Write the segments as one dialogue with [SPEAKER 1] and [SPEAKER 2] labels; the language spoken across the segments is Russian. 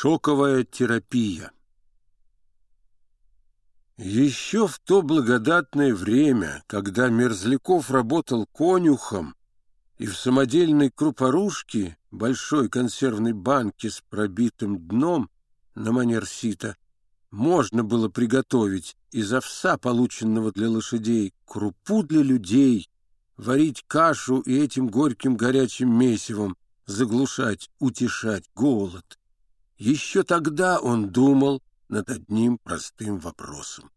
[SPEAKER 1] Шоковая терапия Еще в то благодатное время, когда Мерзляков работал конюхом, и в самодельной крупорушке, большой консервной банке с пробитым дном на манер сита, можно было приготовить из овса, полученного для лошадей, крупу для людей, варить кашу и этим горьким горячим месивом заглушать, утешать голод. Еще тогда он думал над одним простым вопросом.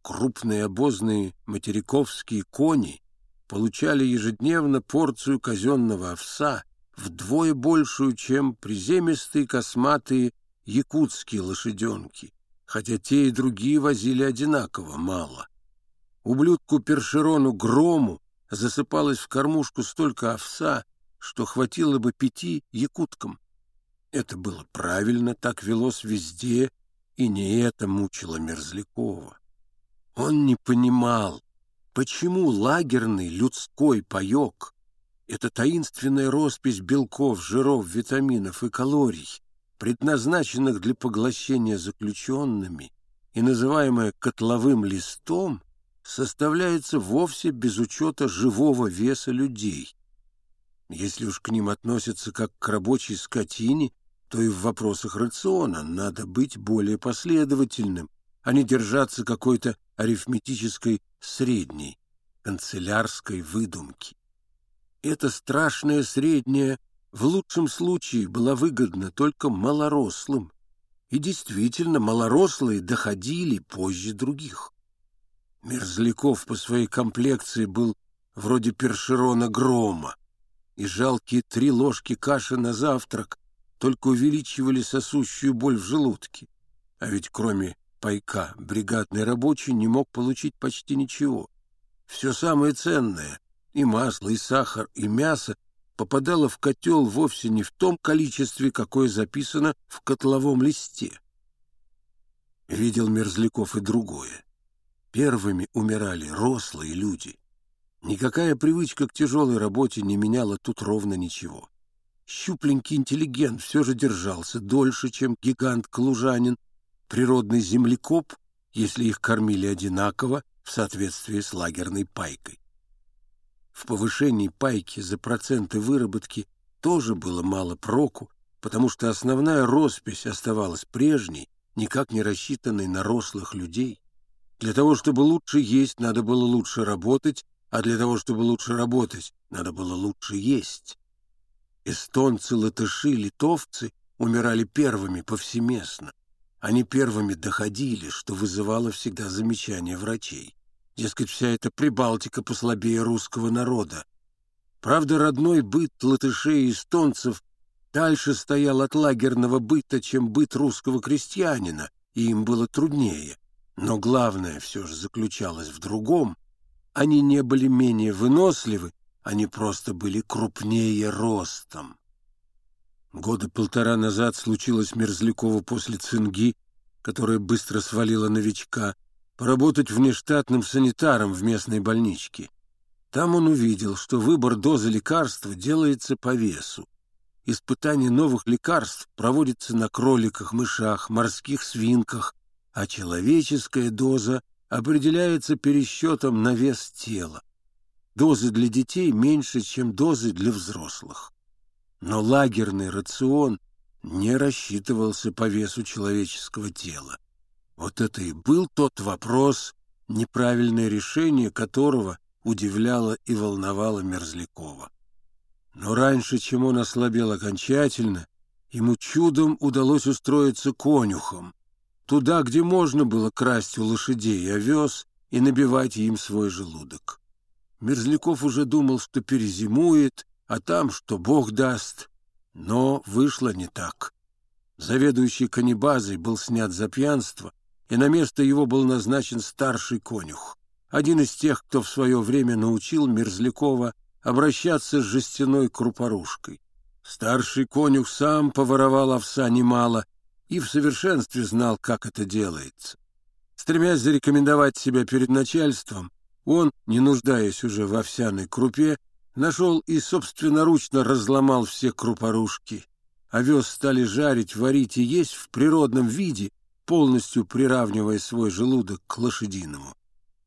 [SPEAKER 1] Крупные обозные материковские кони получали ежедневно порцию казенного овса вдвое большую, чем приземистые косматые якутские лошаденки, хотя те и другие возили одинаково мало. Ублюдку Першерону Грому засыпалось в кормушку столько овса, что хватило бы пяти якуткам. Это было правильно, так велось везде, и не это мучило Мерзлякова. Он не понимал, почему лагерный людской паек — это таинственная роспись белков, жиров, витаминов и калорий, предназначенных для поглощения заключенными и называемая котловым листом, составляется вовсе без учета живого веса людей. Если уж к ним относятся как к рабочей скотине, то и в вопросах рациона надо быть более последовательным, а не держаться какой-то арифметической средней, канцелярской выдумки. Это страшное среднее в лучшем случае была выгодна только малорослым, и действительно малорослые доходили позже других. Мерзляков по своей комплекции был вроде першерона грома, и жалкие три ложки каши на завтрак только увеличивали сосущую боль в желудке. А ведь кроме пайка бригадный рабочий не мог получить почти ничего. Все самое ценное — и масло, и сахар, и мясо — попадало в котел вовсе не в том количестве, какое записано в котловом листе. Видел Мерзляков и другое. Первыми умирали рослые люди. Никакая привычка к тяжелой работе не меняла тут ровно ничего щупленький интеллигент все же держался дольше, чем гигант-клужанин, природный землекоп, если их кормили одинаково в соответствии с лагерной пайкой. В повышении пайки за проценты выработки тоже было мало проку, потому что основная роспись оставалась прежней, никак не рассчитанной на рослых людей. Для того, чтобы лучше есть, надо было лучше работать, а для того, чтобы лучше работать, надо было лучше есть. Эстонцы, латыши, литовцы умирали первыми повсеместно. Они первыми доходили, что вызывало всегда замечание врачей. Дескать, вся эта Прибалтика послабее русского народа. Правда, родной быт латышей и эстонцев дальше стоял от лагерного быта, чем быт русского крестьянина, и им было труднее. Но главное все же заключалось в другом. Они не были менее выносливы они просто были крупнее ростом. Года полтора назад случилось Мерзлякову после цинги, которая быстро свалила новичка, поработать внештатным санитаром в местной больничке. Там он увидел, что выбор дозы лекарства делается по весу. Испытание новых лекарств проводится на кроликах, мышах, морских свинках, а человеческая доза определяется пересчетом на вес тела дозы для детей меньше, чем дозы для взрослых. Но лагерный рацион не рассчитывался по весу человеческого тела. Вот это и был тот вопрос, неправильное решение которого удивляло и волновало Мерзлякова. Но раньше, чем он ослабел окончательно, ему чудом удалось устроиться конюхом, туда, где можно было красть у лошадей овес и набивать им свой желудок. Мерзляков уже думал, что перезимует, а там, что Бог даст. Но вышло не так. Заведующий каннибазой был снят за пьянство, и на место его был назначен старший конюх, один из тех, кто в свое время научил Мерзлякова обращаться с жестяной крупорушкой. Старший конюх сам поворовал овса немало и в совершенстве знал, как это делается. Стремясь зарекомендовать себя перед начальством, он, не нуждаясь уже в овсяной крупе, нашел и собственноручно разломал все крупорушки. овес стали жарить, варить и есть в природном виде, полностью приравнивая свой желудок к лошадиному.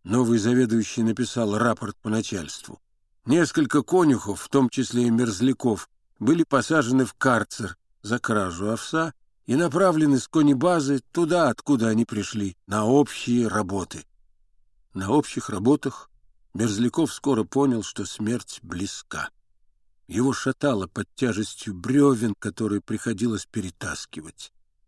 [SPEAKER 1] Новый заведующий написал рапорт по начальству. Несколько конюхов, в том числе и мерзляков, были посажены в карцер за кражу овса и направлены с конебазы туда, откуда они пришли, на общие работы. На общих работах Мерзляков скоро понял, что смерть близка. Его шатало под тяжестью бревен, которые приходилось перетаскивать.